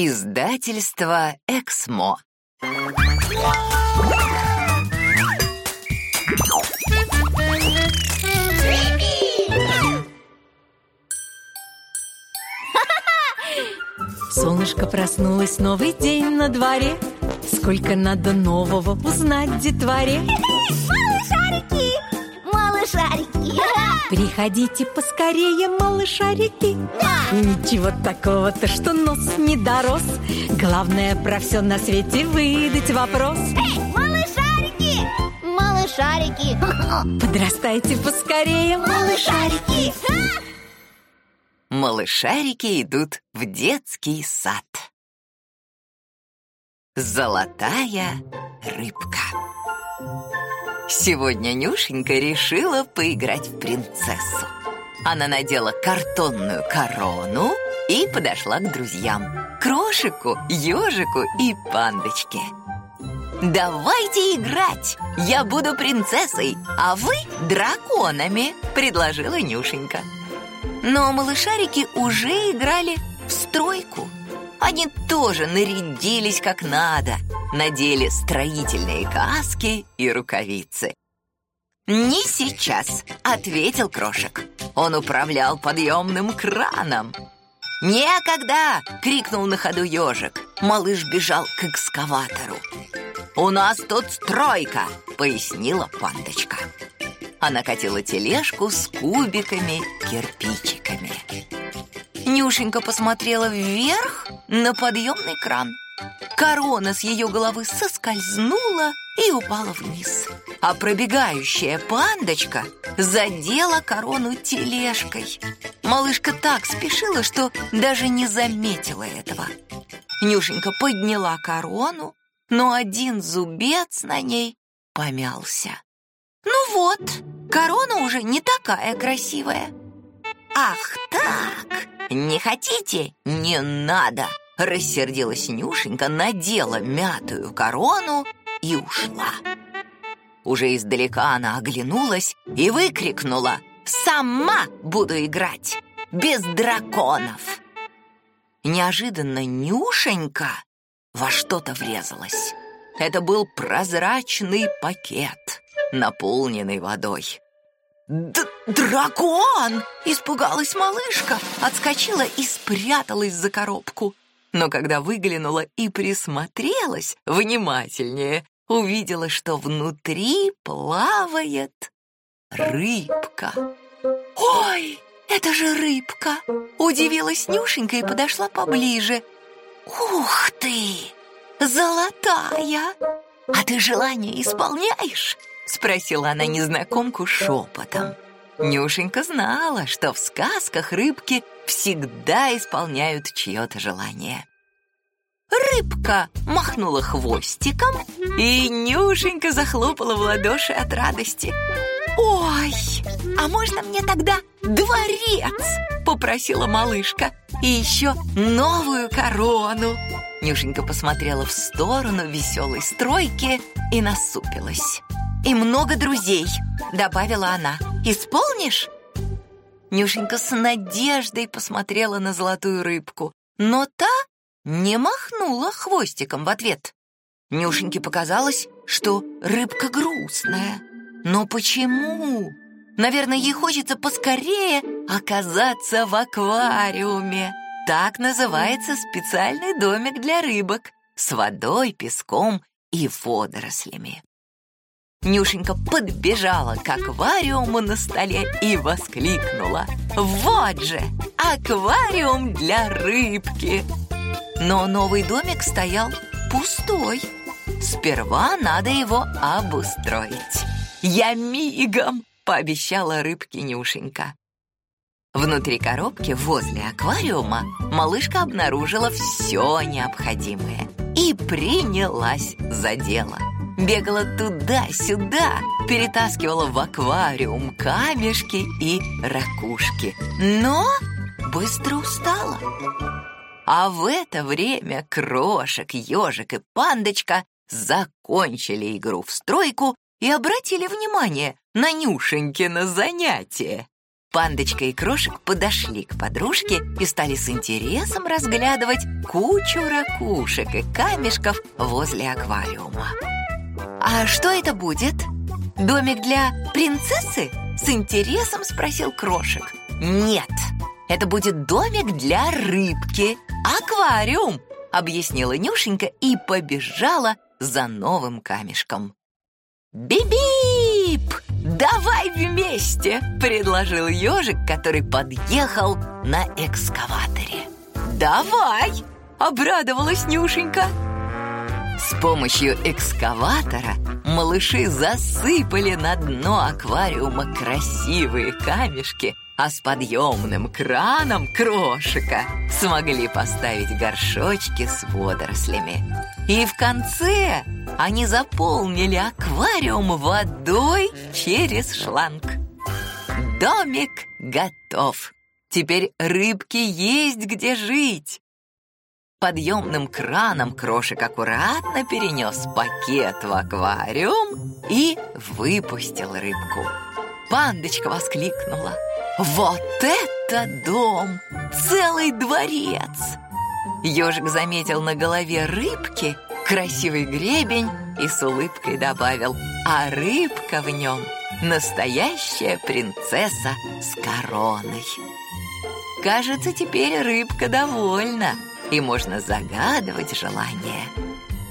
Издательство «Эксмо». Солнышко проснулось, новый день на дворе Сколько надо нового узнать детворе Малышарики! Малышарики! Приходите поскорее, малышарики Да! Ничего такого-то, что нос не дорос Главное про все на свете выдать вопрос Эй, малышарики! Малышарики! Подрастайте поскорее, Малышарики! Малышарики идут в детский сад. Золотая рыбка. Сегодня Нюшенька решила поиграть в принцессу. Она надела картонную корону и подошла к друзьям. Крошику, ежику и пандочке. «Давайте играть! Я буду принцессой, а вы драконами!» — предложила Нюшенька. Но малышарики уже играли в стройку. Они тоже нарядились как надо, надели строительные каски и рукавицы. «Не сейчас», — ответил Крошек. Он управлял подъемным краном. «Некогда!» — крикнул на ходу ежик. Малыш бежал к экскаватору. «У нас тут стройка!» — пояснила пандочка. Она катила тележку с кубиками, кирпичиками. Нюшенька посмотрела вверх на подъемный кран. Корона с ее головы соскользнула и упала вниз. А пробегающая пандочка задела корону тележкой. Малышка так спешила, что даже не заметила этого. Нюшенька подняла корону, но один зубец на ней помялся. Ну вот, корона уже не такая красивая. Ах так, не хотите? Не надо. Рассердилась Нюшенька, надела мятую корону и ушла. Уже издалека она оглянулась и выкрикнула «Сама буду играть, без драконов!» Неожиданно Нюшенька во что-то врезалась. Это был прозрачный пакет, наполненный водой. Д «Дракон!» — испугалась малышка, отскочила и спряталась за коробку. Но когда выглянула и присмотрелась внимательнее, увидела, что внутри плавает рыбка. «Ой, это же рыбка!» — удивилась Нюшенька и подошла поближе. «Ух ты! Золотая! А ты желание исполняешь?» — спросила она незнакомку шепотом. Нюшенька знала, что в сказках рыбки всегда исполняют чье-то желание. Рыбка махнула хвостиком, и Нюшенька захлопала в ладоши от радости. «Ой, а можно мне тогда дворец?» — попросила малышка. «И еще новую корону!» Нюшенька посмотрела в сторону веселой стройки и насупилась. «И много друзей», — добавила она. «Исполнишь?» Нюшенька с надеждой посмотрела на золотую рыбку, но та не махнула хвостиком в ответ. Нюшеньке показалось, что рыбка грустная. Но почему? Наверное, ей хочется поскорее оказаться в аквариуме. Так называется специальный домик для рыбок с водой, песком и водорослями. Нюшенька подбежала к аквариуму на столе и воскликнула. «Вот же! Аквариум для рыбки!» Но новый домик стоял пустой. Сперва надо его обустроить. «Я мигом!» — пообещала рыбке Нюшенька. Внутри коробки возле аквариума малышка обнаружила все необходимое и принялась за дело. Бегала туда-сюда, перетаскивала в аквариум камешки и ракушки, но быстро устала. А в это время крошек, ежик и пандочка закончили игру в стройку и обратили внимание на Нюшенькино занятие. Пандочка и Крошек подошли к подружке и стали с интересом разглядывать кучу ракушек и камешков возле аквариума. «А что это будет? Домик для принцессы?» С интересом спросил Крошек. «Нет, это будет домик для рыбки, аквариум!» Объяснила Нюшенька и побежала за новым камешком. «Бип-бип! Давай вместе!» — предложил ежик, который подъехал на экскаваторе. «Давай!» — обрадовалась Нюшенька. С помощью экскаватора малыши засыпали на дно аквариума красивые камешки, а с подъемным краном крошика смогли поставить горшочки с водорослями. И в конце они заполнили аквариум водой через шланг. Домик готов. Теперь рыбке есть где жить. Подъемным краном крошек аккуратно перенес пакет в аквариум и выпустил рыбку. Пандочка воскликнула. «Вот это дом! Целый дворец!» Ежик заметил на голове рыбки красивый гребень и с улыбкой добавил «А рыбка в нем настоящая принцесса с короной!» Кажется, теперь рыбка довольна и можно загадывать желание.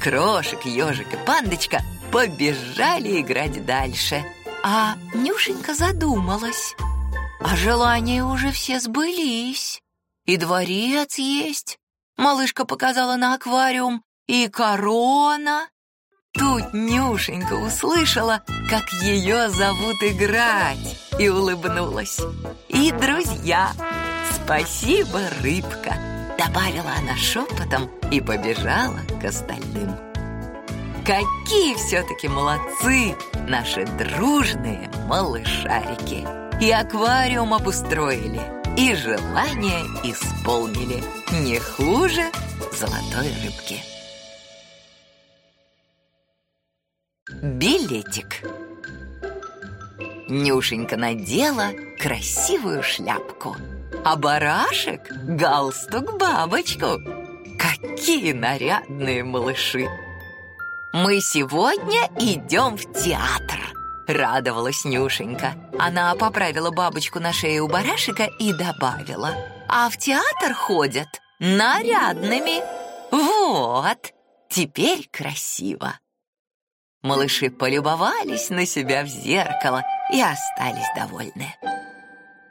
Крошек, ежик и пандочка побежали играть дальше. А Нюшенька задумалась. А желания уже все сбылись. И дворец есть. Малышка показала на аквариум. И корона. Тут Нюшенька услышала, как ее зовут играть, и улыбнулась. И друзья. Спасибо, рыбка. Добавила она шепотом и побежала к остальным. Какие все-таки молодцы наши дружные малышарики! И аквариум обустроили, и желание исполнили не хуже золотой рыбки. Билетик Нюшенька надела красивую шляпку – а барашек — галстук-бабочку. Какие нарядные малыши! «Мы сегодня идем в театр!» — радовалась Нюшенька. Она поправила бабочку на шее у барашека и добавила. «А в театр ходят нарядными. Вот, теперь красиво!» Малыши полюбовались на себя в зеркало и остались довольны.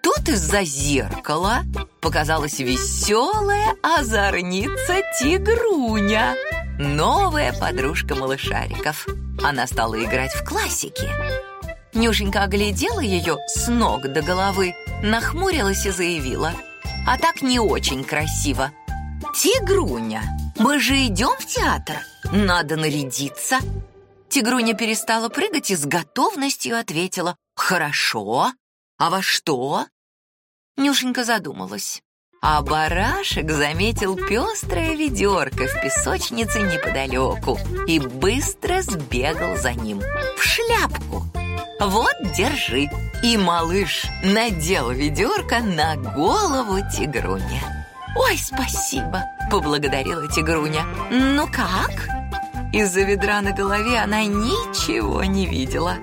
Тут из-за зеркала показалась веселая озорница Тигруня, новая подружка малышариков. Она стала играть в классики. Нюшенька оглядела ее с ног до головы, нахмурилась и заявила. «А так не очень красиво. Тигруня, мы же идем в театр. Надо нарядиться». Тигруня перестала прыгать и с готовностью ответила. «Хорошо. А во что?» Нюшенька задумалась. А барашек заметил пестрое ведерко в песочнице неподалеку и быстро сбегал за ним в шляпку. «Вот, держи!» И малыш надел ведерко на голову тигруня. «Ой, спасибо!» — поблагодарила тигруня. «Ну как?» Из-за ведра на голове она ничего не видела.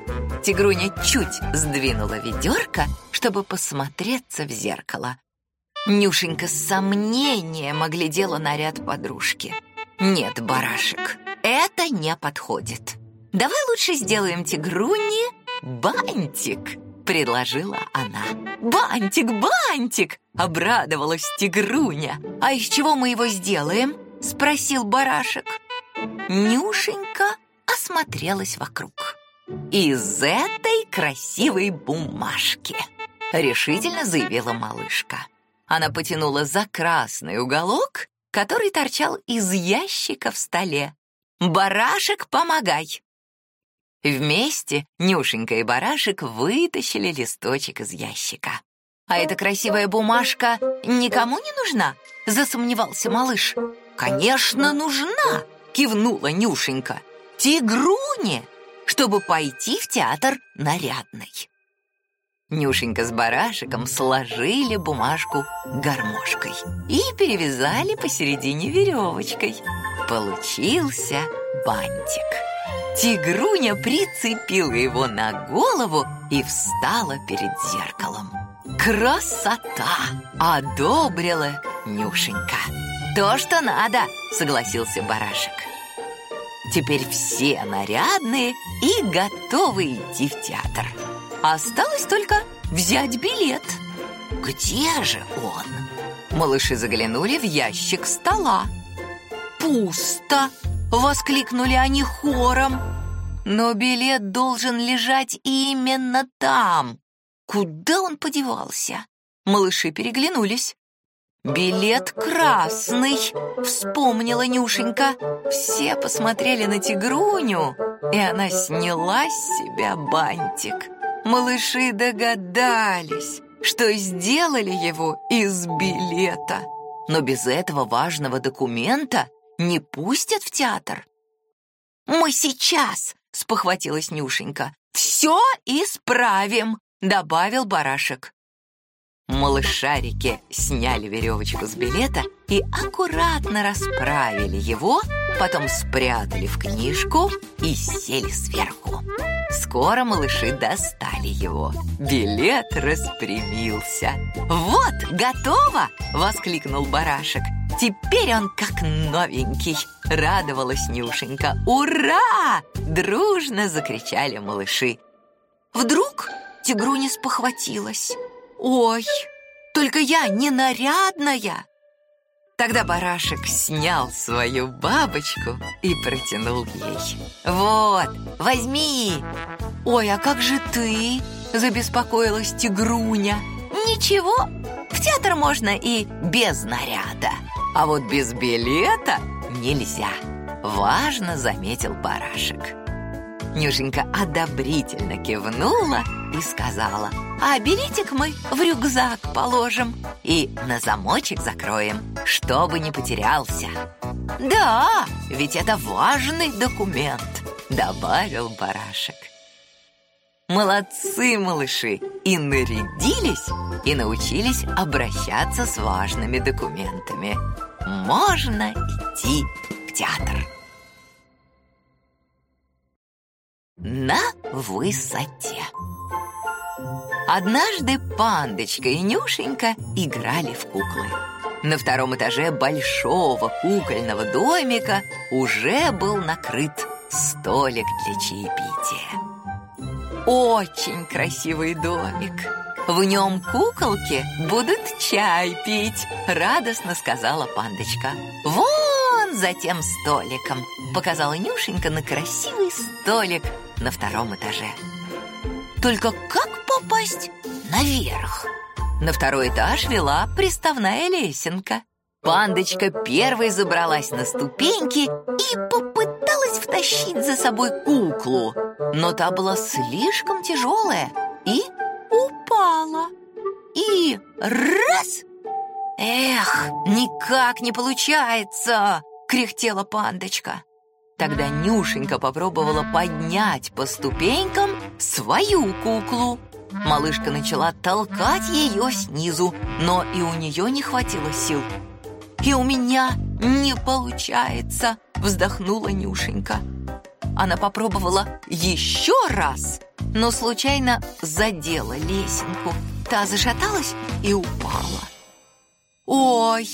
Тигруня чуть сдвинула ведерко, чтобы посмотреться в зеркало. Нюшенька с сомнением оглядела наряд подружки. «Нет, барашек, это не подходит. Давай лучше сделаем тигруне бантик», — предложила она. «Бантик, бантик!» — обрадовалась тигруня. «А из чего мы его сделаем?» — спросил барашек. Нюшенька осмотрелась вокруг. «Из этой красивой бумажки!» Решительно заявила малышка. Она потянула за красный уголок, который торчал из ящика в столе. «Барашек, помогай!» Вместе Нюшенька и Барашек вытащили листочек из ящика. «А эта красивая бумажка никому не нужна?» — засомневался малыш. «Конечно, нужна!» Кивнула Нюшенька. «Тигруне, чтобы пойти в театр нарядной». Нюшенька с барашиком сложили бумажку гармошкой и перевязали посередине веревочкой. Получился бантик. Тигруня прицепила его на голову и встала перед зеркалом. «Красота!» — одобрила Нюшенька. «То, что надо!» — согласился барашек. Теперь все нарядные и готовы идти в театр. Осталось только взять билет. Где же он? Малыши заглянули в ящик стола. «Пусто!» — воскликнули они хором. Но билет должен лежать именно там. Куда он подевался? Малыши переглянулись. «Билет красный!» — вспомнила Нюшенька. Все посмотрели на тигруню, и она сняла с себя бантик. Малыши догадались, что сделали его из билета. Но без этого важного документа не пустят в театр. «Мы сейчас!» — спохватилась Нюшенька. «Все исправим!» — добавил барашек. Малышарики сняли веревочку с билета и аккуратно расправили его, потом спрятали в книжку и сели сверху. Скоро малыши достали его. Билет распрямился. «Вот, готово!» — воскликнул барашек. «Теперь он как новенький!» — радовалась Нюшенька. «Ура!» — дружно закричали малыши. Вдруг Тигруня спохватилась. «Ой, только я не нарядная!» Тогда барашек снял свою бабочку и протянул ей. «Вот, возьми!» «Ой, а как же ты?» – забеспокоилась тигруня. «Ничего, в театр можно и без наряда, а вот без билета нельзя», – важно заметил барашек. Нюшенька одобрительно кивнула и сказала, «А билетик мы в рюкзак положим и на замочек закроем, чтобы не потерялся». «Да, ведь это важный документ», — добавил барашек. Молодцы, малыши, и нарядились, и научились обращаться с важными документами. Можно идти в театр. на высоте. Однажды Пандочка и Нюшенька играли в куклы. На втором этаже большого кукольного домика уже был накрыт столик для чаепития. Очень красивый домик. В нем куколки будут чай пить, радостно сказала Пандочка. Вон за тем столиком, показала Нюшенька на красивый столик на втором этаже. Только как попасть наверх? На второй этаж вела приставная лесенка. Пандочка первой забралась на ступеньки и попыталась втащить за собой куклу. Но та была слишком тяжелая и упала. И раз! Эх, никак не получается! Кряхтела пандочка. Тогда Нюшенька попробовала поднять по ступенькам свою куклу. Малышка начала толкать ее снизу, но и у нее не хватило сил. «И у меня не получается!» – вздохнула Нюшенька. Она попробовала еще раз, но случайно задела лесенку. Та зашаталась и упала. «Ой,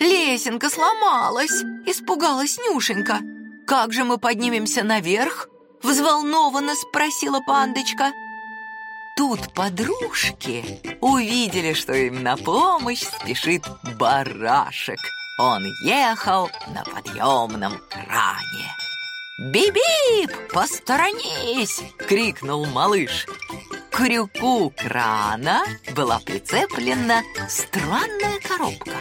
лесенка сломалась!» – испугалась Нюшенька. «Как же мы поднимемся наверх?» — взволнованно спросила пандочка. Тут подружки увидели, что им на помощь спешит барашек. Он ехал на подъемном кране. «Бип-бип, посторонись!» — крикнул малыш. К крюку крана была прицеплена странная коробка.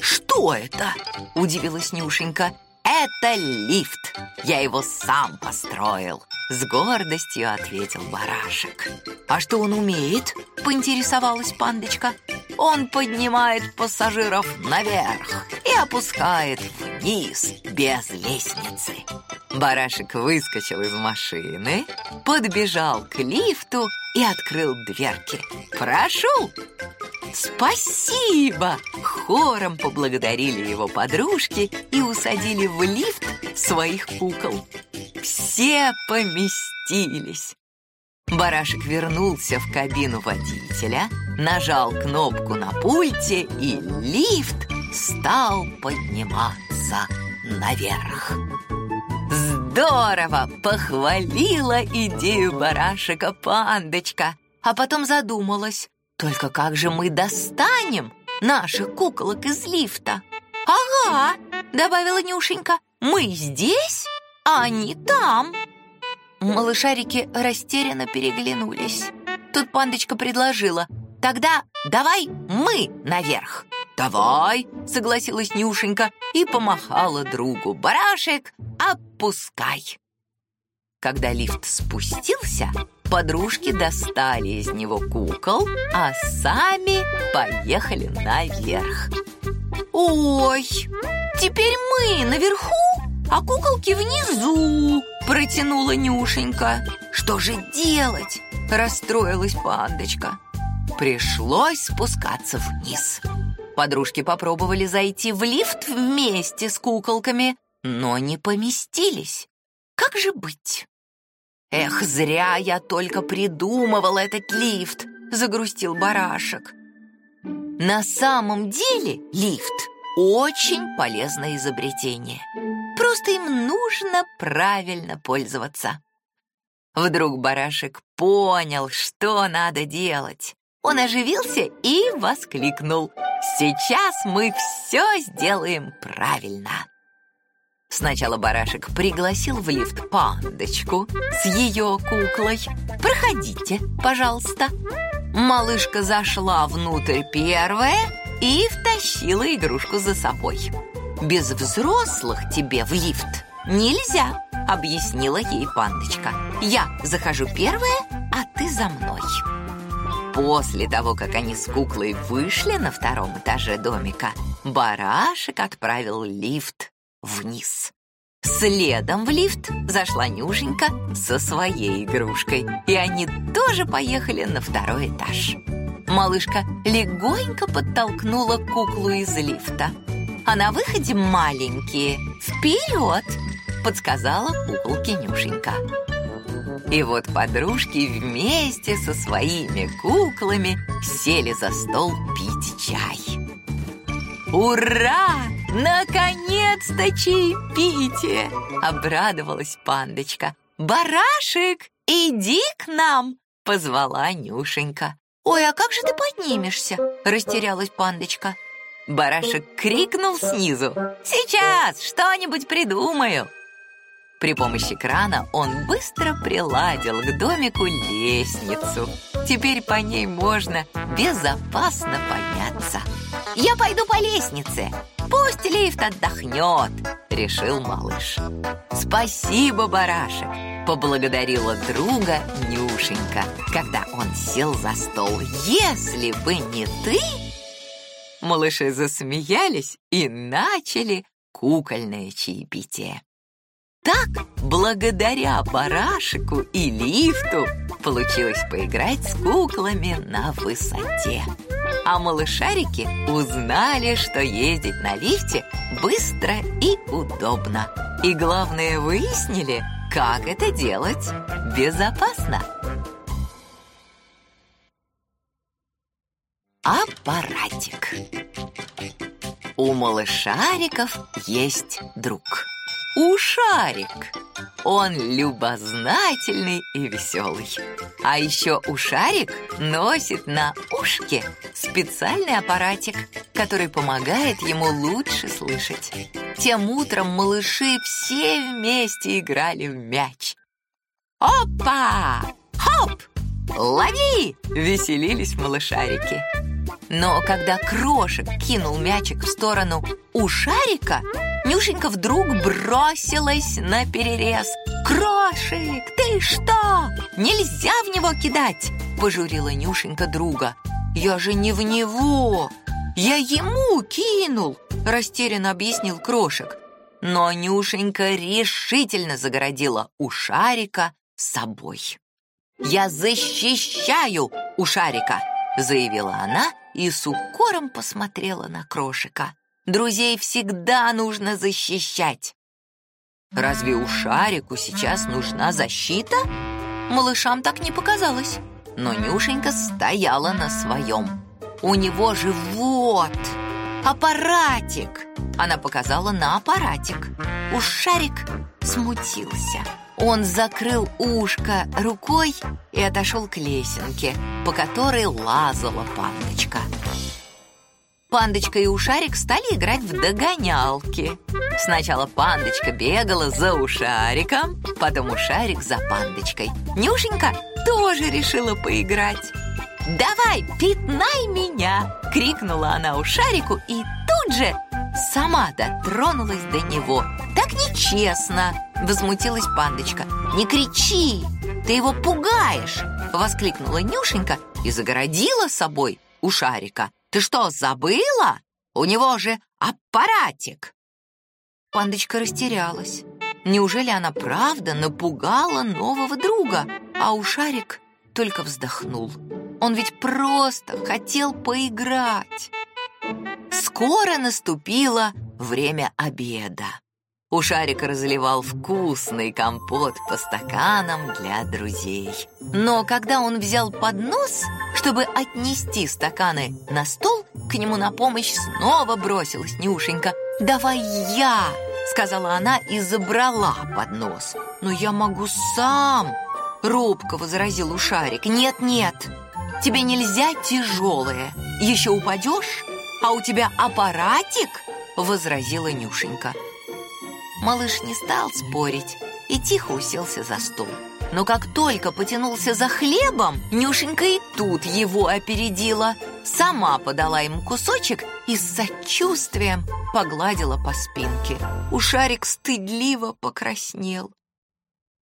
«Что это?» – удивилась Нюшенька. «Это лифт. Я его сам построил», — с гордостью ответил барашек. «А что он умеет?» — поинтересовалась пандочка. «Он поднимает пассажиров наверх и опускает вниз без лестницы». Барашек выскочил из машины, подбежал к лифту и открыл дверки. «Прошу!» «Спасибо!» Хором поблагодарили его подружки и усадили в лифт своих кукол. Все поместились. Барашек вернулся в кабину водителя, нажал кнопку на пульте, и лифт стал подниматься наверх. Здорово! Похвалила идею барашека пандочка, а потом задумалась. Только как же мы достанем наших куколок из лифта? Ага, добавила Нюшенька, мы здесь, а они там. Малышарики растерянно переглянулись. Тут пандочка предложила, тогда давай мы наверх. «Давай!» — согласилась Нюшенька и помахала другу. «Барашек, опускай!» Когда лифт спустился, подружки достали из него кукол, а сами поехали наверх. «Ой, теперь мы наверху, а куколки внизу!» протянула Нюшенька. «Что же делать?» расстроилась пандочка. Пришлось спускаться вниз. Подружки попробовали зайти в лифт вместе с куколками, но не поместились. Как же быть? Эх, зря я только придумывал этот лифт, загрустил барашек. На самом деле лифт очень полезное изобретение. Просто им нужно правильно пользоваться. Вдруг барашек понял, что надо делать. Он оживился и воскликнул. «Сейчас мы все сделаем правильно!» Сначала барашек пригласил в лифт пандочку с ее куклой. «Проходите, пожалуйста». Малышка зашла внутрь первая и втащила игрушку за собой. «Без взрослых тебе в лифт нельзя», — объяснила ей пандочка. «Я захожу первая, а ты за мной». После того, как они с куклой вышли на втором этаже домика, барашек отправил лифт вниз. Следом в лифт зашла Нюшенька со своей игрушкой, и они тоже поехали на второй этаж. Малышка легонько подтолкнула куклу из лифта. А на выходе маленькие «Вперед!» подсказала куколке Нюшенька. И вот подружки вместе со своими куклами сели за стол пить чай. «Ура! Наконец-то чаепитие!» — обрадовалась пандочка. «Барашек, иди к нам!» — позвала Нюшенька. «Ой, а как же ты поднимешься?» — растерялась пандочка. Барашек крикнул снизу. «Сейчас что-нибудь придумаю!» При помощи крана он быстро приладил к домику лестницу. Теперь по ней можно безопасно подняться. «Я пойду по лестнице, пусть лифт отдохнет», — решил малыш. «Спасибо, барашек», — поблагодарила друга Нюшенька, когда он сел за стол. «Если бы не ты...» Малыши засмеялись и начали кукольное чаепитие. Так, благодаря барашику и лифту, получилось поиграть с куклами на высоте. А малышарики узнали, что ездить на лифте быстро и удобно. И главное, выяснили, как это делать безопасно. Аппаратик. У малышариков есть друг – Ушарик. Он любознательный и веселый. А еще Ушарик носит на ушке специальный аппаратик, который помогает ему лучше слышать. Тем утром малыши все вместе играли в мяч. «Опа! Хоп! Лови!» — веселились малышарики. Но когда Крошек кинул мячик в сторону Ушарика, Нюшенька вдруг бросилась на перерез. «Крошик, ты что? Нельзя в него кидать!» Пожурила Нюшенька друга. «Я же не в него! Я ему кинул!» Растерянно объяснил Крошек. Но Нюшенька решительно загородила у шарика собой. Я защищаю у шарика!» заявила она и с укором посмотрела на крошика. «Друзей всегда нужно защищать!» Разве у Шарику сейчас нужна защита? Малышам так не показалось. Но Нюшенька стояла на своем. У него же вот аппаратик. Она показала на аппаратик. У Шарик смутился. Он закрыл ушко рукой и отошел к лесенке, по которой лазала пандочка. Пандочка и Ушарик стали играть в догонялки. Сначала Пандочка бегала за Ушариком, потом Ушарик за Пандочкой. Нюшенька тоже решила поиграть. «Давай, пятнай меня!» — крикнула она Ушарику и тут же сама дотронулась до него. «Так нечестно!» — возмутилась Пандочка. «Не кричи! Ты его пугаешь!» — воскликнула Нюшенька и загородила собой Ушарика. Ты что, забыла? У него же аппаратик!» Пандочка растерялась. Неужели она правда напугала нового друга? А Ушарик только вздохнул. Он ведь просто хотел поиграть. Скоро наступило время обеда. У Шарика разливал вкусный компот по стаканам для друзей. Но когда он взял поднос, чтобы отнести стаканы на стол, к нему на помощь снова бросилась Нюшенька. «Давай я!» — сказала она и забрала поднос. «Но я могу сам!» — робко возразил Ушарик. «Нет-нет, тебе нельзя тяжелое. Еще упадешь, а у тебя аппаратик!» — возразила Нюшенька. Малыш не стал спорить и тихо уселся за стол. Но как только потянулся за хлебом, Нюшенька и тут его опередила. Сама подала ему кусочек и с сочувствием погладила по спинке. Ушарик стыдливо покраснел.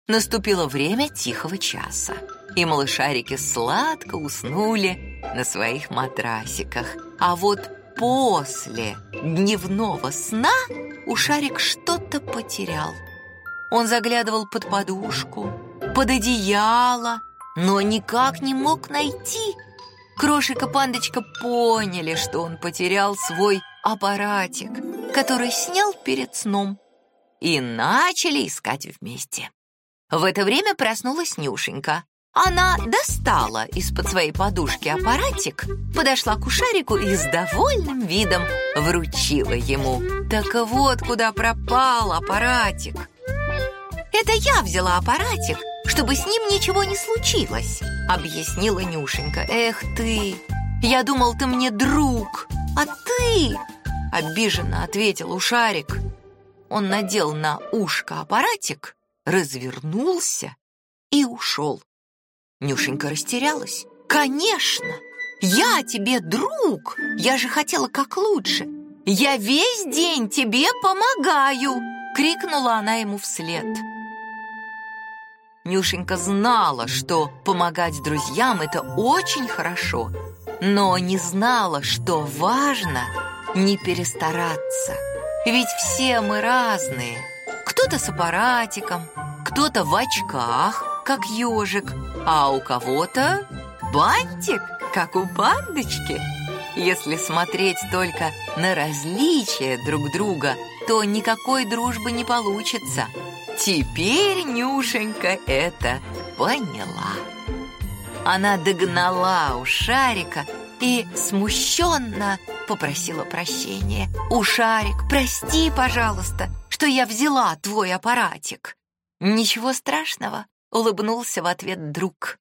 Наступило время тихого часа, и малышарики сладко уснули на своих матрасиках. А вот после дневного сна Ушарик что-то потерял. Он заглядывал под подушку, под одеяло, но никак не мог найти. Крошик и Пандочка поняли, что он потерял свой аппаратик, который снял перед сном, и начали искать вместе. В это время проснулась Нюшенька. Она достала из-под своей подушки аппаратик, подошла к Ушарику и с довольным видом вручила ему. Так вот, куда пропал аппаратик. «Это я взяла аппаратик, чтобы с ним ничего не случилось», объяснила Нюшенька. «Эх ты, я думал, ты мне друг, а ты...» Обиженно ответил Ушарик. Он надел на ушко аппаратик, развернулся и ушел. Нюшенька растерялась. «Конечно! Я тебе друг! Я же хотела как лучше! Я весь день тебе помогаю!» Крикнула она ему вслед. Нюшенька знала, что помогать друзьям – это очень хорошо, но не знала, что важно не перестараться. Ведь все мы разные. Кто-то с аппаратиком, кто-то в очках, как ежик, а у кого-то бантик, как у пандочки. Если смотреть только на различия друг друга, то никакой дружбы не получится. Теперь Нюшенька это поняла. Она догнала у Шарика и смущенно попросила прощения. «У Шарик, прости, пожалуйста, что я взяла твой аппаратик». «Ничего страшного», — улыбнулся в ответ друг.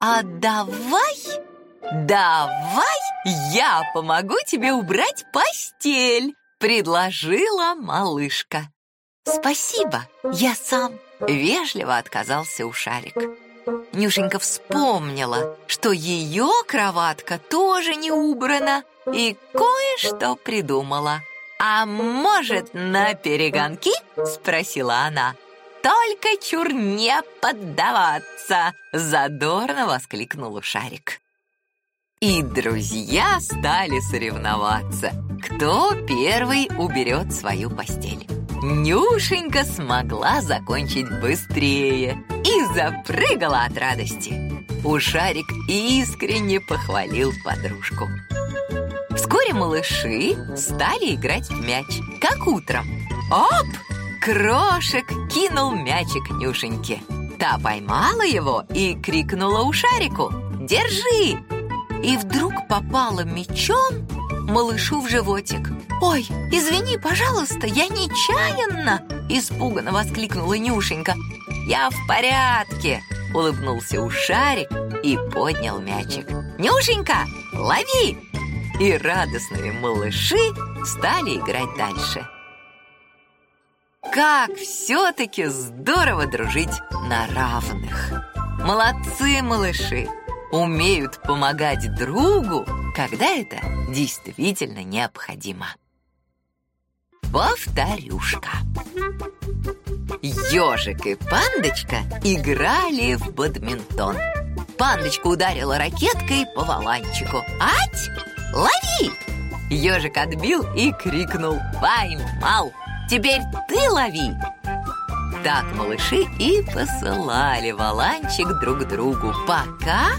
«А давай, давай я помогу тебе убрать постель», — предложила малышка. «Спасибо, я сам», — вежливо отказался Ушарик. Нюшенька вспомнила, что ее кроватка тоже не убрана, и кое-что придумала. «А может, на перегонки?» — спросила она только чур не поддаваться!» Задорно воскликнул Шарик. И друзья стали соревноваться, кто первый уберет свою постель. Нюшенька смогла закончить быстрее и запрыгала от радости. Ушарик искренне похвалил подружку. Вскоре малыши стали играть в мяч, как утром. Оп! Крошек кинул мячик Нюшеньке. Та поймала его и крикнула Ушарику «Держи!» И вдруг попала мячом малышу в животик. «Ой, извини, пожалуйста, я нечаянно!» Испуганно воскликнула Нюшенька. «Я в порядке!» Улыбнулся Ушарик и поднял мячик. «Нюшенька, лови!» И радостные малыши стали играть дальше. Как все-таки здорово дружить на равных! Молодцы, малыши! Умеют помогать другу, когда это действительно необходимо. Повторюшка. Ежик и пандочка играли в бадминтон. Пандочка ударила ракеткой по валанчику. «Ать! Лови!» Ежик отбил и крикнул «Поймал! Теперь ты лови!» Так малыши и посылали валанчик друг другу, пока...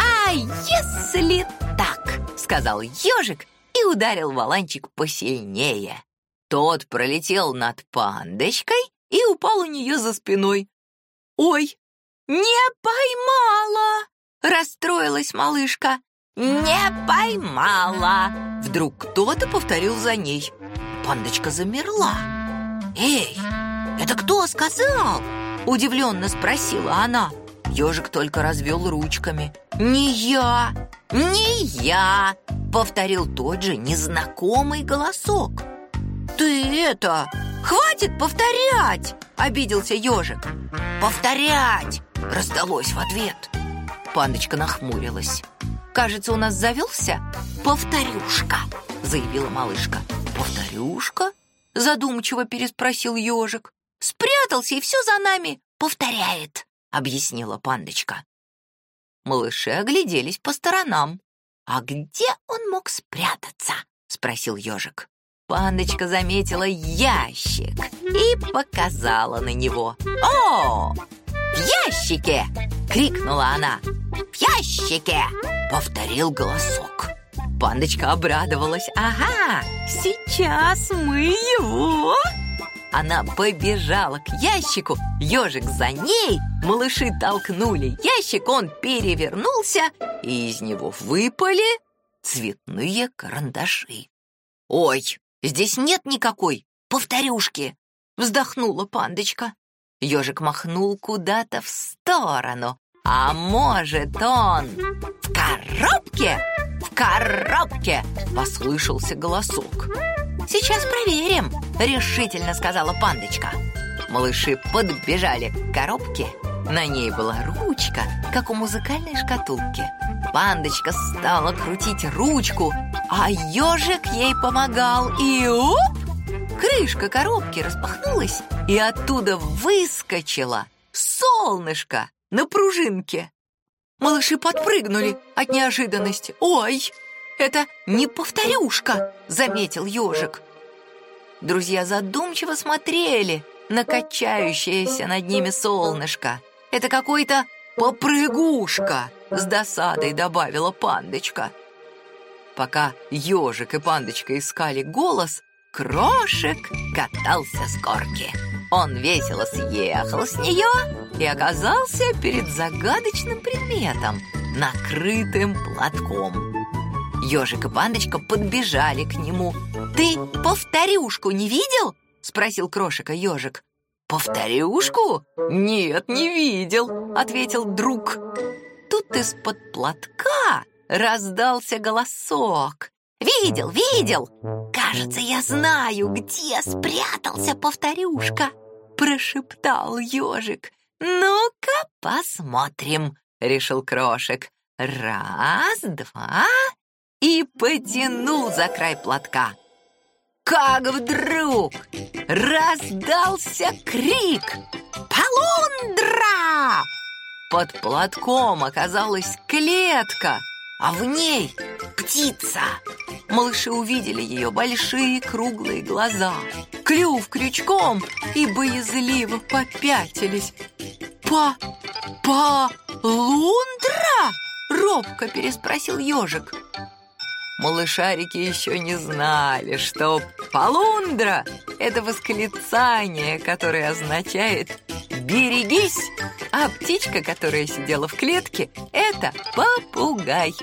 «А если так?» — сказал ежик и ударил валанчик посильнее. Тот пролетел над пандочкой и упал у нее за спиной. «Ой, не поймала!» — расстроилась малышка. «Не поймала!» Вдруг кто-то повторил за ней. Пандочка замерла. «Эй, это кто сказал?» Удивленно спросила она. Ежик только развел ручками. «Не я! Не я!» Повторил тот же незнакомый голосок. «Ты это! Хватит повторять!» Обиделся ежик. «Повторять!» Раздалось в ответ. Пандочка нахмурилась. «Кажется, у нас завелся повторюшка», заявила малышка. «Повторюшка?» Задумчиво переспросил ежик. «Спрятался и все за нами повторяет», объяснила пандочка. Малыши огляделись по сторонам. «А где он мог спрятаться?» спросил ежик. Пандочка заметила ящик и показала на него. «О, в ящике!» — крикнула она. «В ящике!» — повторил голосок. Пандочка обрадовалась. «Ага, сейчас мы его!» Она побежала к ящику, ежик за ней, малыши толкнули ящик, он перевернулся, и из него выпали цветные карандаши. «Ой, Здесь нет никакой повторюшки!» Вздохнула пандочка. Ежик махнул куда-то в сторону. «А может, он в коробке?» «В коробке!» — послышался голосок. «Сейчас проверим», — решительно сказала пандочка. Малыши подбежали к коробке. На ней была ручка, как у музыкальной шкатулки. Пандочка стала крутить ручку, а ежик ей помогал, и оп! Крышка коробки распахнулась, и оттуда выскочило солнышко на пружинке. Малыши подпрыгнули от неожиданности. «Ой, это не повторюшка!» — заметил ежик. Друзья задумчиво смотрели на качающееся над ними солнышко. «Это какой-то попрыгушка!» — с досадой добавила пандочка. Пока ежик и пандочка искали голос, Крошек катался с горки. Он весело съехал с нее и оказался перед загадочным предметом, накрытым платком. Ежик и пандочка подбежали к нему. «Ты повторюшку не видел?» — спросил Крошика ежик. «Повторюшку? Нет, не видел», — ответил друг. Тут из-под платка раздался голосок. «Видел, видел! Кажется, я знаю, где спрятался повторюшка!» Прошептал ежик. «Ну-ка посмотрим!» — решил крошек. «Раз, два...» И потянул за край платка. Как вдруг раздался крик «Полундра!» Под платком оказалась клетка, а в ней птица. Малыши увидели ее большие круглые глаза, клюв крючком и боязливо попятились. «Па! Па! лундра?» — робко переспросил ежик. Малышарики еще не знали, что «полундра» — это восклицание, которое означает «берегись», а птичка, которая сидела в клетке, это попугай.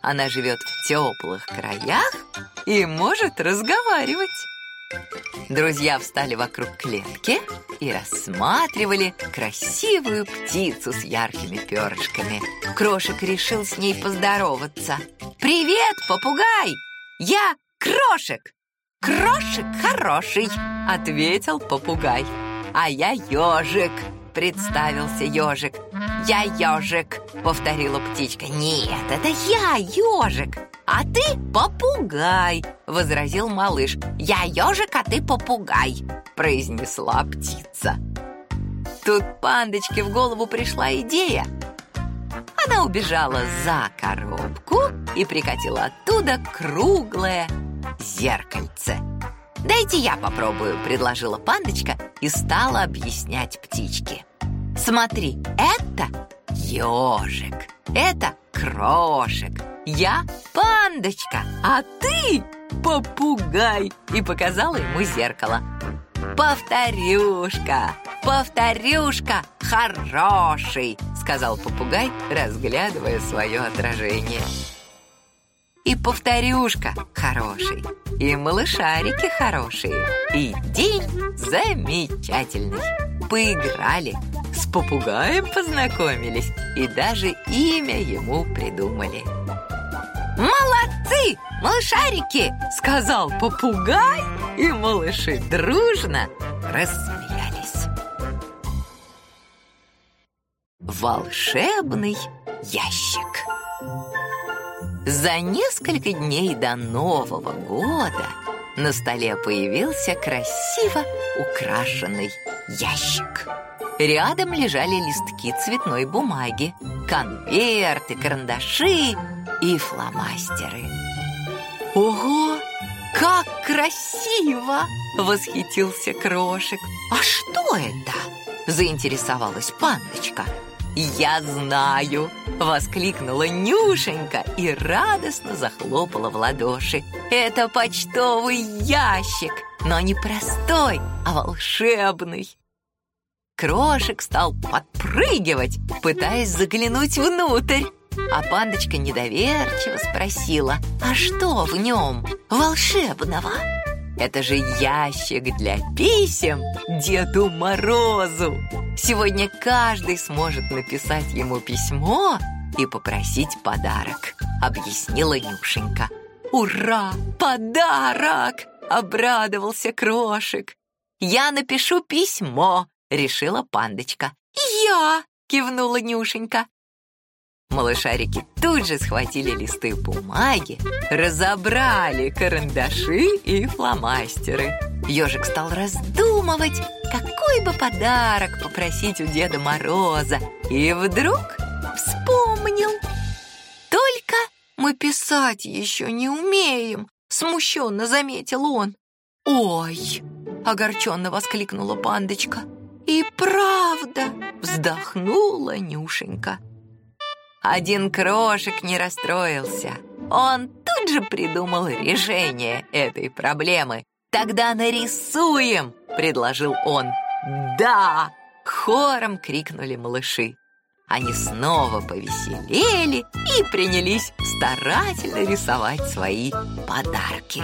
Она живет в теплых краях и может разговаривать. Друзья встали вокруг клетки и рассматривали красивую птицу с яркими перышками. Крошек решил с ней поздороваться. «Привет, попугай! Я Крошек!» «Крошек хороший!» — ответил попугай. «А я ежик!» — представился ежик. «Я ежик!» — повторила птичка. «Нет, это я ежик!» «А ты попугай!» — возразил малыш. «Я ежик, а ты попугай!» — произнесла птица. Тут пандочке в голову пришла идея. Она убежала за коробку и прикатила оттуда круглое зеркальце. «Дайте я попробую», — предложила пандочка и стала объяснять птичке. «Смотри, это ежик, это крошек, я пандочка, а ты попугай!» И показала ему зеркало. «Повторюшка, повторюшка, хороший!» Сказал попугай, разглядывая свое отражение. И повторюшка хороший, и малышарики хорошие, и день замечательный. Поиграли, с попугаем познакомились и даже имя ему придумали. «Молодцы, малышарики!» — сказал попугай, и малыши дружно рассмеялись. Волшебный ящик За несколько дней до Нового года на столе появился красиво украшенный ящик. Рядом лежали листки цветной бумаги, конверты, карандаши и фломастеры. «Ого, как красиво!» — восхитился Крошек. «А что это?» — заинтересовалась пандочка. «Я знаю!» — воскликнула Нюшенька и радостно захлопала в ладоши. «Это почтовый ящик, но не простой, а волшебный!» Крошек стал подпрыгивать, пытаясь заглянуть внутрь. А пандочка недоверчиво спросила, а что в нем волшебного? Это же ящик для писем Деду Морозу. Сегодня каждый сможет написать ему письмо и попросить подарок, объяснила Нюшенька. Ура, подарок! Обрадовался Крошек. Я напишу письмо, решила пандочка. Я, кивнула Нюшенька. Малышарики тут же схватили листы бумаги, разобрали карандаши и фломастеры. Ежик стал раздумывать, какой бы подарок попросить у Деда Мороза, и вдруг вспомнил. «Только мы писать еще не умеем», — смущенно заметил он. «Ой!» — огорченно воскликнула пандочка. «И правда!» — вздохнула Нюшенька. Один крошек не расстроился. Он тут же придумал решение этой проблемы. «Тогда нарисуем!» — предложил он. «Да!» — хором крикнули малыши. Они снова повеселели и принялись старательно рисовать свои подарки.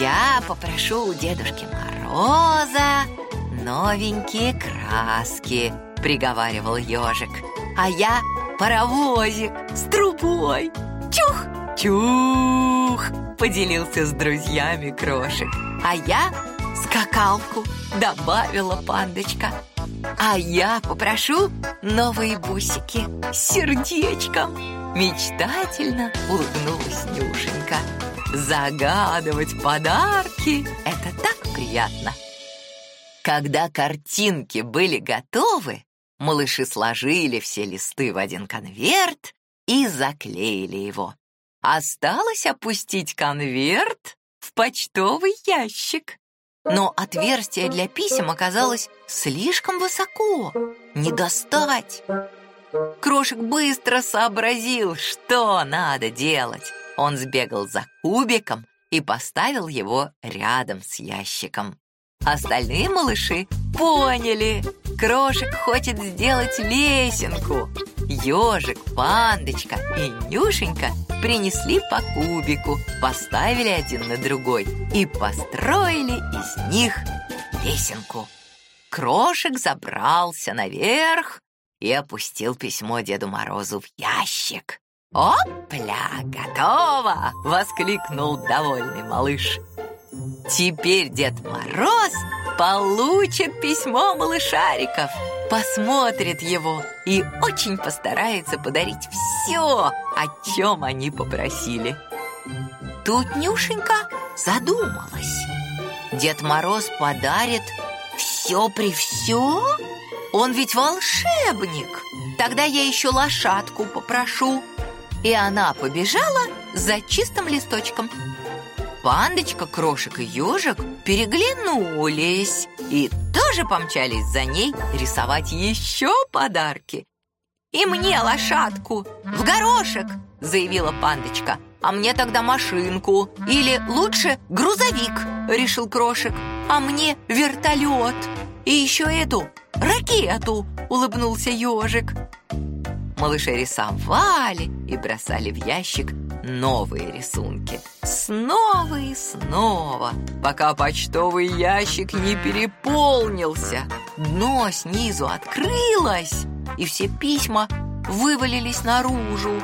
«Я попрошу у Дедушки Мороза новенькие краски», — приговаривал ежик. «А я паровозик с трубой. Чух, чух, поделился с друзьями крошек. А я скакалку добавила пандочка. А я попрошу новые бусики с сердечком. Мечтательно улыбнулась Нюшенька. Загадывать подарки — это так приятно. Когда картинки были готовы, Малыши сложили все листы в один конверт и заклеили его. Осталось опустить конверт в почтовый ящик. Но отверстие для писем оказалось слишком высоко, не достать. Крошек быстро сообразил, что надо делать. Он сбегал за кубиком и поставил его рядом с ящиком. Остальные малыши поняли. Крошек хочет сделать лесенку. Ежик, пандочка и Нюшенька принесли по кубику, поставили один на другой и построили из них лесенку. Крошек забрался наверх и опустил письмо Деду Морозу в ящик. «Опля, готово!» — воскликнул довольный малыш. Теперь Дед Мороз получит письмо малышариков, посмотрит его и очень постарается подарить все, о чем они попросили. Тут Нюшенька задумалась. Дед Мороз подарит все при все? Он ведь волшебник. Тогда я еще лошадку попрошу. И она побежала за чистым листочком. Пандочка, крошек и ежик переглянулись и тоже помчались за ней рисовать еще подарки. «И мне лошадку! В горошек!» – заявила пандочка. «А мне тогда машинку! Или лучше грузовик!» – решил крошек. «А мне вертолет! И еще эту ракету!» – улыбнулся ежик. Малыши рисовали и бросали в ящик новые рисунки. Снова и снова, пока почтовый ящик не переполнился. Дно снизу открылось, и все письма вывалились наружу.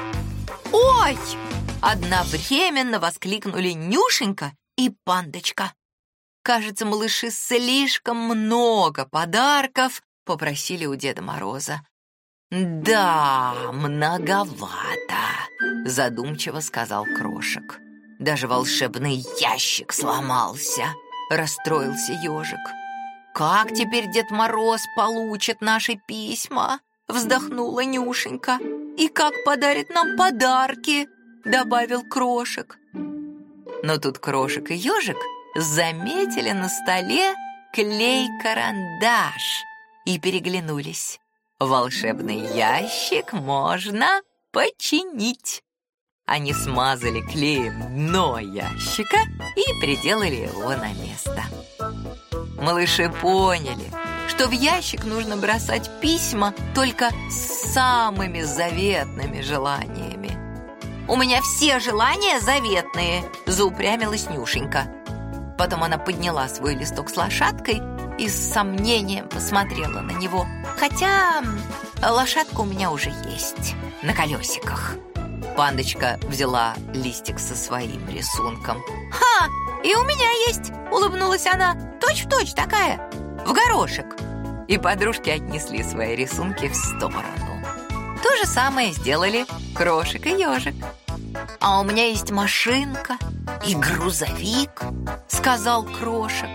«Ой!» – одновременно воскликнули Нюшенька и Пандочка. Кажется, малыши слишком много подарков попросили у Деда Мороза. «Да, многовато», — задумчиво сказал Крошек. «Даже волшебный ящик сломался», — расстроился ежик. «Как теперь Дед Мороз получит наши письма?» — вздохнула Нюшенька. «И как подарит нам подарки?» — добавил Крошек. Но тут Крошек и ежик заметили на столе клей-карандаш и переглянулись. Волшебный ящик можно починить. Они смазали клеем дно ящика и приделали его на место. Малыши поняли, что в ящик нужно бросать письма только с самыми заветными желаниями. «У меня все желания заветные», – заупрямилась Нюшенька. Потом она подняла свой листок с лошадкой и с сомнением посмотрела на него. Хотя лошадка у меня уже есть на колесиках. Пандочка взяла листик со своим рисунком. «Ха! И у меня есть!» — улыбнулась она. «Точь-в-точь точь такая, в горошек!» И подружки отнесли свои рисунки в сторону. То же самое сделали Крошек и Ежик. «А у меня есть машинка и грузовик», — сказал Крошек.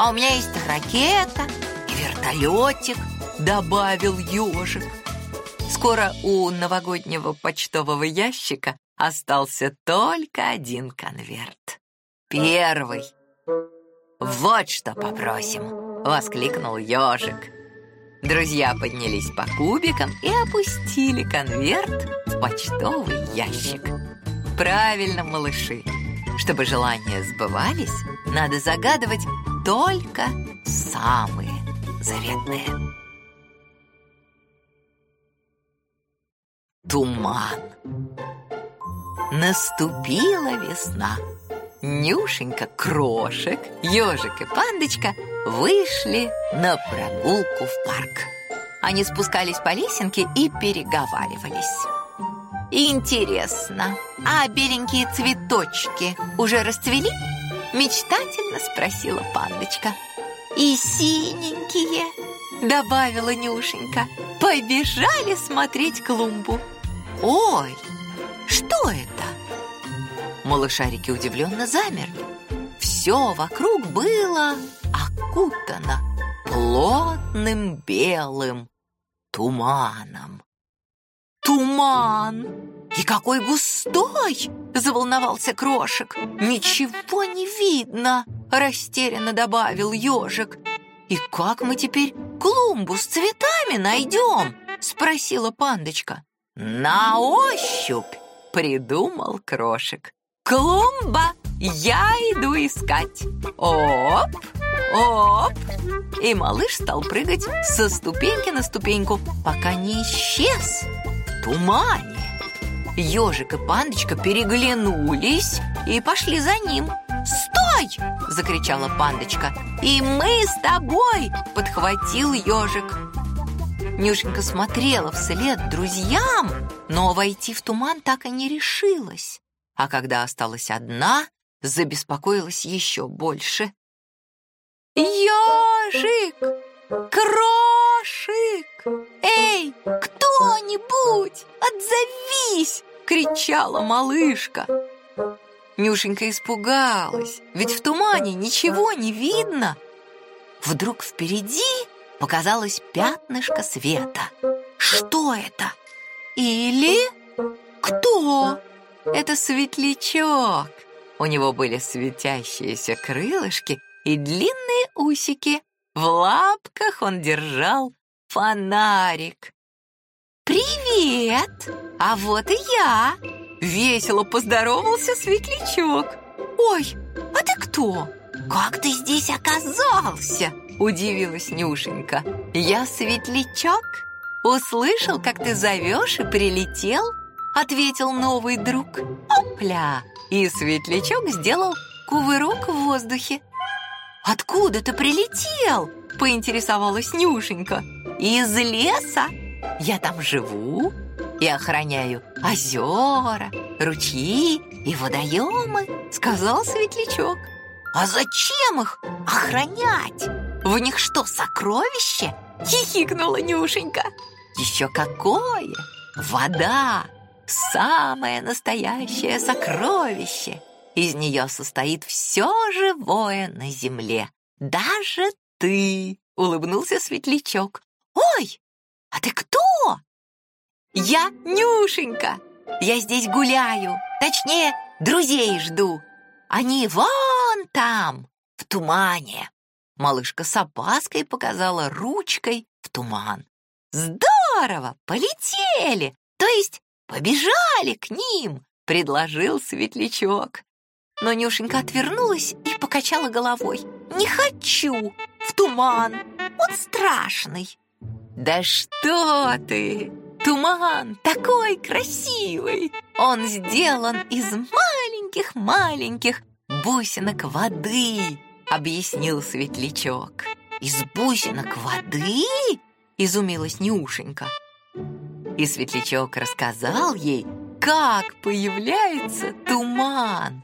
«А у меня есть ракета и вертолетик», — добавил Ежик. Скоро у новогоднего почтового ящика остался только один конверт. Первый. «Вот что попросим!» — воскликнул ежик. Друзья поднялись по кубикам и опустили конверт в почтовый ящик. Правильно, малыши. Чтобы желания сбывались, надо загадывать только самые заветные. Туман. Наступила весна. Нюшенька, Крошек, Ежик и Пандочка вышли на прогулку в парк. Они спускались по лесенке и переговаривались. «Интересно, а беленькие цветочки уже расцвели?» Мечтательно спросила пандочка. «И синенькие?» Добавила Нюшенька. «Побежали смотреть клумбу!» «Ой, что это?» Малышарики удивленно замерли. Все вокруг было окутано плотным белым туманом. «Туман! И какой густой!» – заволновался Крошек. «Ничего не видно!» – растерянно добавил ежик. «И как мы теперь клумбу с цветами найдем?» Спросила пандочка. На ощупь придумал крошек. Клумба, я иду искать. Оп, оп. И малыш стал прыгать со ступеньки на ступеньку, пока не исчез в тумане. Ежик и пандочка переглянулись и пошли за ним. «Стой!» – закричала пандочка. «И мы с тобой!» – подхватил ежик. Нюшенька смотрела вслед друзьям, но войти в туман так и не решилась. А когда осталась одна, забеспокоилась еще больше. «Ежик! Крошик! Эй, кто-нибудь, отзовись!» — кричала малышка. Нюшенька испугалась, ведь в тумане ничего не видно. Вдруг впереди показалось пятнышко света. Что это? Или кто? Это светлячок. У него были светящиеся крылышки и длинные усики. В лапках он держал фонарик. «Привет! А вот и я!» Весело поздоровался светлячок. «Ой, а ты кто? Как ты здесь оказался?» Удивилась Нюшенька. «Я светлячок. Услышал, как ты зовешь и прилетел?» Ответил новый друг. «Опля!» И светлячок сделал кувырок в воздухе. «Откуда ты прилетел?» Поинтересовалась Нюшенька. «Из леса. Я там живу и охраняю озера, ручьи и водоемы», сказал светлячок. «А зачем их охранять? В них что, сокровище?» Хихикнула Нюшенька. «Еще какое! Вода! Самое настоящее сокровище! Из нее состоит все живое на земле, даже ты!» Улыбнулся светлячок. «Ой, а ты кто?» «Я Нюшенька! Я здесь гуляю, точнее, друзей жду. Они вон там, в тумане!» Малышка с опаской показала ручкой в туман. «Здорово! Полетели! То есть побежали к ним!» — предложил светлячок. Но Нюшенька отвернулась и покачала головой. «Не хочу! В туман! Он страшный!» «Да что ты! Туман такой красивый! Он сделан из маленьких-маленьких бусинок воды!» объяснил светлячок. «Из бусинок воды?» — изумилась Нюшенька. И светлячок рассказал ей, как появляется туман.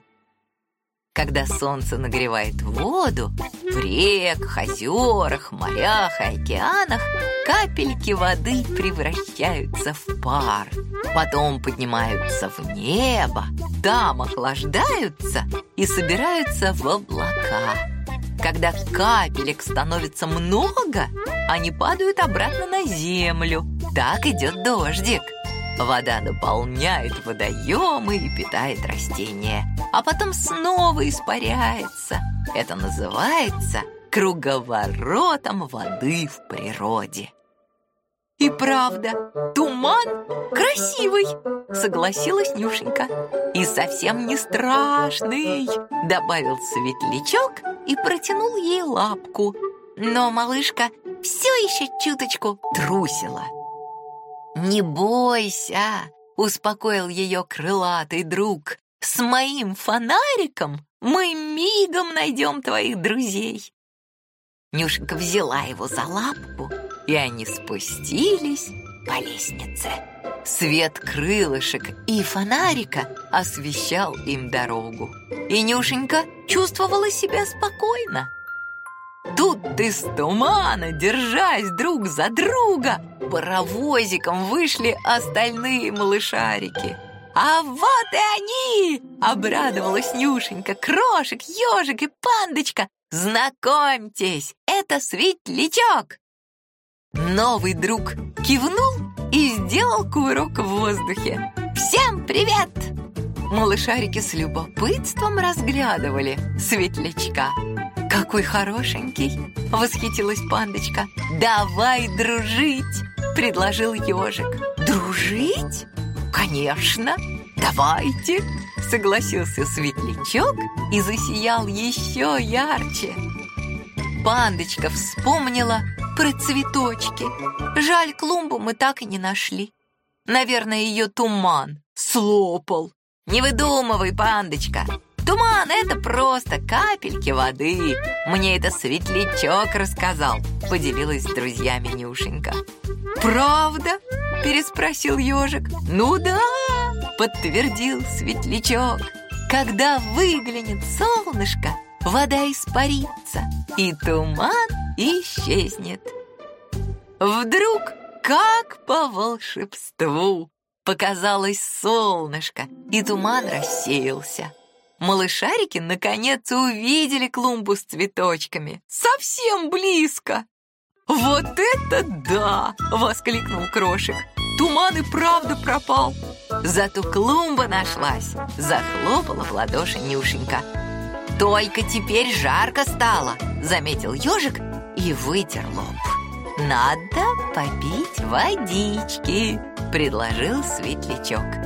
Когда солнце нагревает воду, в реках, озерах, морях и океанах капельки воды превращаются в пар. Потом поднимаются в небо, там охлаждаются и собираются в облака. Когда капелек становится много, они падают обратно на землю. Так идет дождик. Вода наполняет водоемы и питает растения, а потом снова испаряется. Это называется круговоротом воды в природе. И правда, туман красивый, согласилась Нюшенька. И совсем не страшный, добавил светлячок и протянул ей лапку. Но малышка все еще чуточку трусила. «Не бойся!» — успокоил ее крылатый друг. «С моим фонариком мы мигом найдем твоих друзей!» Нюшенька взяла его за лапку, и они спустились по лестнице. Свет крылышек и фонарика освещал им дорогу. И Нюшенька чувствовала себя спокойно. Тут из тумана, держась друг за друга, паровозиком вышли остальные малышарики. «А вот и они!» — обрадовалась Нюшенька, Крошек, Ежик и Пандочка. «Знакомьтесь, это Светлячок!» Новый друг кивнул и сделал кувырок в воздухе. «Всем привет!» Малышарики с любопытством разглядывали светлячка. «Какой хорошенький!» — восхитилась пандочка. «Давай дружить!» — предложил ежик. «Дружить? Конечно! Давайте!» — согласился светлячок и засиял еще ярче. Пандочка вспомнила про цветочки. Жаль, клумбу мы так и не нашли. Наверное, ее туман слопал. Не выдумывай, пандочка. Туман — это просто капельки воды. Мне это светлячок рассказал, поделилась с друзьями Нюшенька. «Правда?» — переспросил ежик. «Ну да!» — подтвердил светлячок. «Когда выглянет солнышко, вода испарится, и туман исчезнет». Вдруг, как по волшебству, показалось солнышко, и туман рассеялся. Малышарики наконец увидели клумбу с цветочками. Совсем близко. «Вот это да!» — воскликнул Крошек. «Туман и правда пропал!» Зато клумба нашлась, захлопала в ладоши Нюшенька. «Только теперь жарко стало!» — заметил ежик и вытер лоб. «Надо попить водички!» — предложил светлячок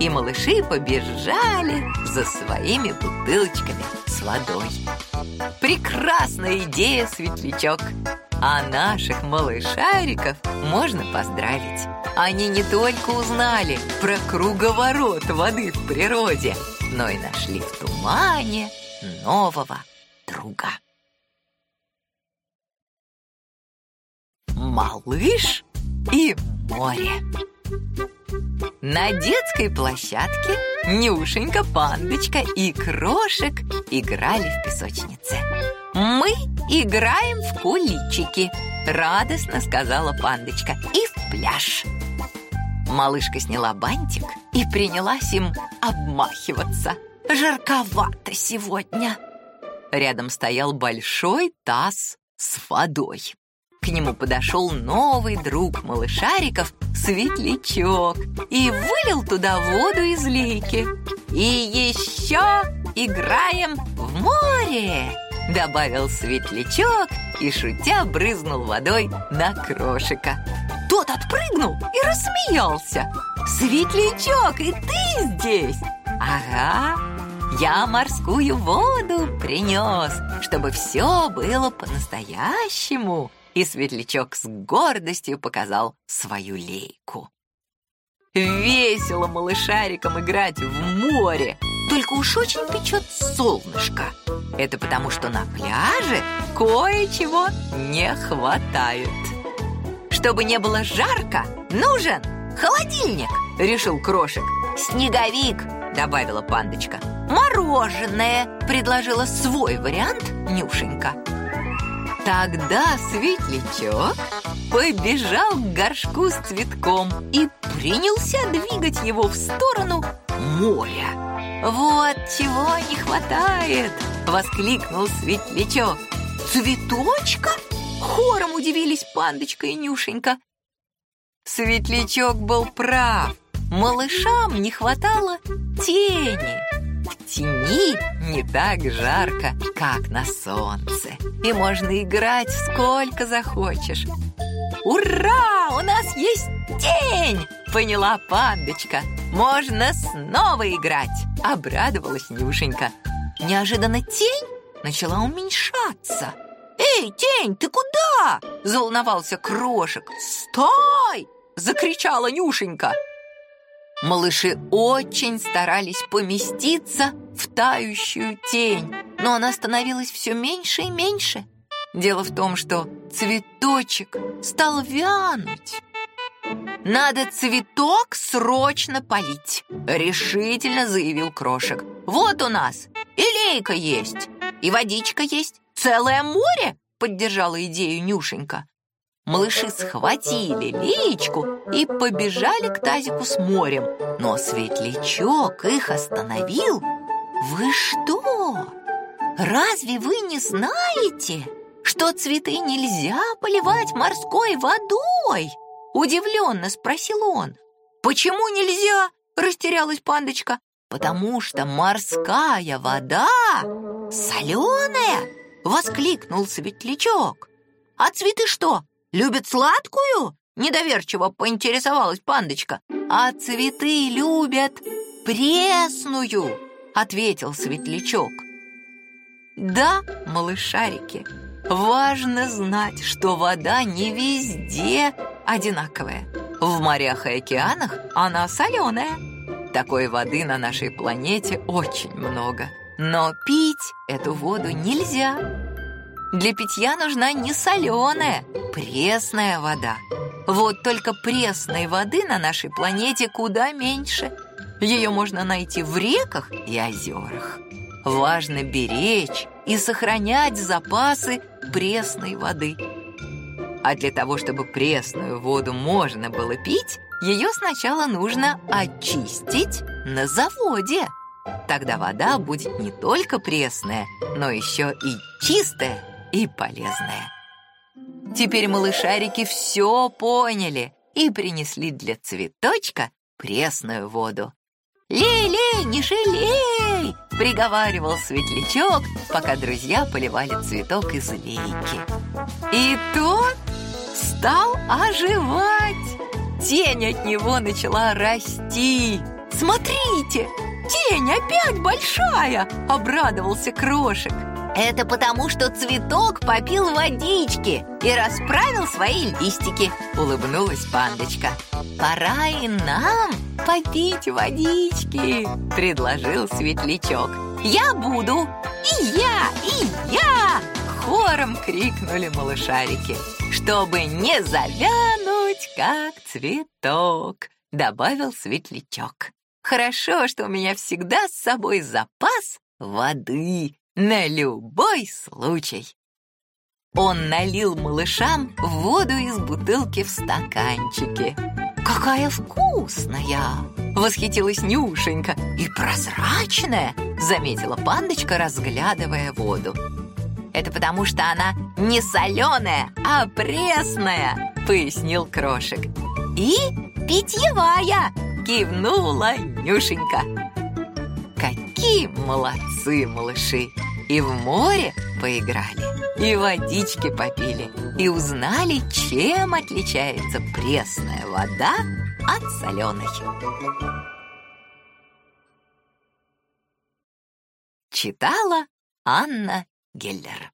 и малыши побежали за своими бутылочками с водой. Прекрасная идея, светлячок! А наших малышариков можно поздравить. Они не только узнали про круговорот воды в природе, но и нашли в тумане нового друга. Малыш и море. На детской площадке Нюшенька, Пандочка и Крошек играли в песочнице. «Мы играем в куличики», — радостно сказала Пандочка, — «и в пляж». Малышка сняла бантик и принялась им обмахиваться. «Жарковато сегодня!» Рядом стоял большой таз с водой. К нему подошел новый друг малышариков, Светлячок, и вылил туда воду из лейки. «И еще играем в море!» Добавил Светлячок и, шутя, брызнул водой на крошика. Тот отпрыгнул и рассмеялся. «Светлячок, и ты здесь?» «Ага, я морскую воду принес, чтобы все было по-настоящему», и светлячок с гордостью показал свою лейку. Весело малышарикам играть в море, только уж очень печет солнышко. Это потому, что на пляже кое-чего не хватает. Чтобы не было жарко, нужен холодильник, решил Крошек. Снеговик, добавила пандочка. Мороженое, предложила свой вариант Нюшенька. Тогда светлячок побежал к горшку с цветком и принялся двигать его в сторону моря. «Вот чего не хватает!» — воскликнул светлячок. «Цветочка?» — хором удивились пандочка и Нюшенька. Светлячок был прав. Малышам не хватало тени. В тени не так жарко, как на солнце. И можно играть сколько захочешь. «Ура! У нас есть тень!» Поняла пандочка. «Можно снова играть!» Обрадовалась Нюшенька. Неожиданно тень начала уменьшаться. «Эй, тень, ты куда?» Заволновался Крошек. «Стой!» Закричала Нюшенька. Малыши очень старались поместиться в тающую тень, но она становилась все меньше и меньше. Дело в том, что цветочек стал вянуть. «Надо цветок срочно полить», — решительно заявил Крошек. «Вот у нас и лейка есть, и водичка есть, целое море», — поддержала идею Нюшенька. Малыши схватили леечку и побежали к тазику с морем. Но светлячок их остановил. «Вы что? Разве вы не знаете, что цветы нельзя поливать морской водой?» Удивленно спросил он. «Почему нельзя?» – растерялась пандочка. «Потому что морская вода соленая Воскликнул светлячок. «А цветы что, любят сладкую?» Недоверчиво поинтересовалась пандочка. «А цветы любят пресную!» Ответил светлячок. «Да, малышарики, важно знать, что вода не везде одинаковая. В морях и океанах она соленая. Такой воды на нашей планете очень много. Но пить эту воду нельзя. Для питья нужна не соленая, пресная вода. Вот только пресной воды на нашей планете куда меньше. Ее можно найти в реках и озерах. Важно беречь и сохранять запасы пресной воды. А для того, чтобы пресную воду можно было пить, ее сначала нужно очистить на заводе. Тогда вода будет не только пресная, но еще и чистая и полезная. Теперь малышарики все поняли и принесли для цветочка пресную воду. «Лей-лей, не шалей!» — приговаривал светлячок, пока друзья поливали цветок из лейки. И тот стал оживать. Тень от него начала расти. «Смотрите, тень опять большая!» — обрадовался Крошек. «Это потому, что цветок попил водички и расправил свои листики», — улыбнулась пандочка. «Пора и нам попить водички», — предложил светлячок. «Я буду! И я! И я!» Хором крикнули малышарики. «Чтобы не завянуть, как цветок», — добавил светлячок. «Хорошо, что у меня всегда с собой запас воды на любой случай». Он налил малышам воду из бутылки в стаканчике. «Какая вкусная!» — восхитилась Нюшенька. «И прозрачная!» — заметила пандочка, разглядывая воду. «Это потому, что она не соленая, а пресная!» — пояснил Крошек. «И питьевая!» — кивнула Нюшенька. Какие молодцы малыши! И в море поиграли, и водички попили, и узнали, чем отличается пресная вода от соленой. Читала Анна Геллер